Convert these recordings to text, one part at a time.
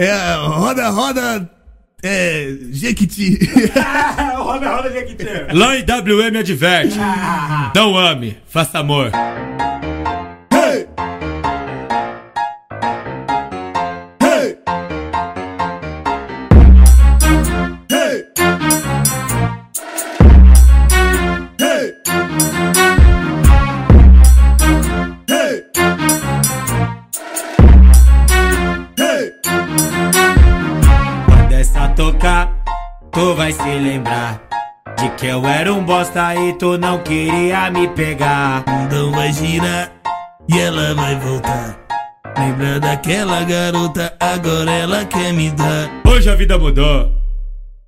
É, roda, roda. É. Jequiti. roda, roda, Jequiti. Lá em WM adverte. Não ame, faça amor. Tu vai se lembrar. De que eu era um bosta e tu não queria me pegar. Então vai girar e ela vai voltar. Lembra daquela garota, agora ela quer me dar. Hoje a vida mudou.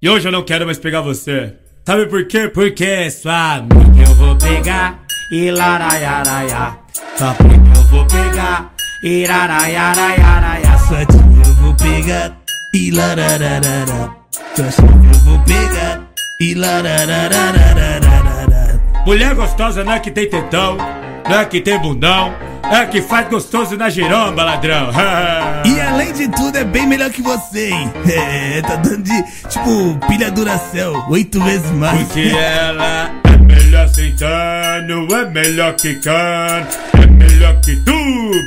E hoje eu não quero mais pegar você. Sabe por quê? Porque sua amiga eu vou pegar e laraiaraia. Só porque eu vou pegar e laraiaraiaraia. Sua tia eu vou pegar e larararara. Eu vou pegar e lararararararara. Mulher gostosa não é que tem tetão, não é que tem bundão, é que faz gostoso na giromba, ladrão. E além de tudo, é bem melhor que você, hein? É, tá dando de, tipo, pilha Duracell, oito vezes mais. Porque ela é melhor sentando, é melhor quicando, é melhor que tu,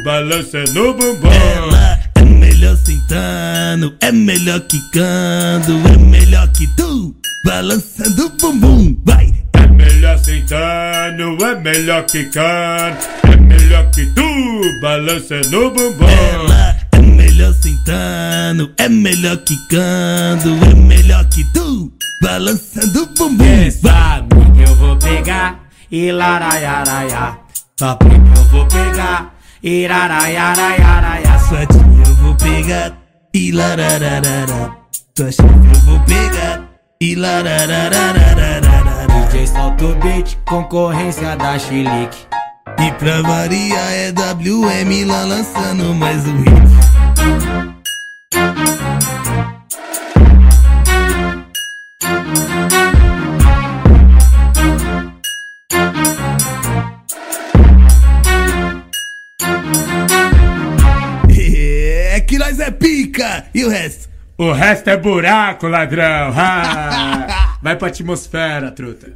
balançando o bumbum. Ela é melhor sentando, é melhor quicando, é melhor que tu, balançando o bumbum, vai! É melhor sentando, é melhor quicando, é melhor que tu, balançando o bumbum. Ela é melhor sentando, é melhor quicando, é melhor que tu, balançando o bumbum, Essa vai! amiga eu vou pegar e laraiaraia. Só porque eu vou pegar e laraiaraiaraia. E larararara. Sua chefe eu vou pegar e lararararararara. DJ solta o beat, concorrência da Chilique. E pra variar é WM lá lançando mais um hit. Nós é pica! E o resto? O resto é buraco, ladrão. Ah, vai pra atmosfera, truta.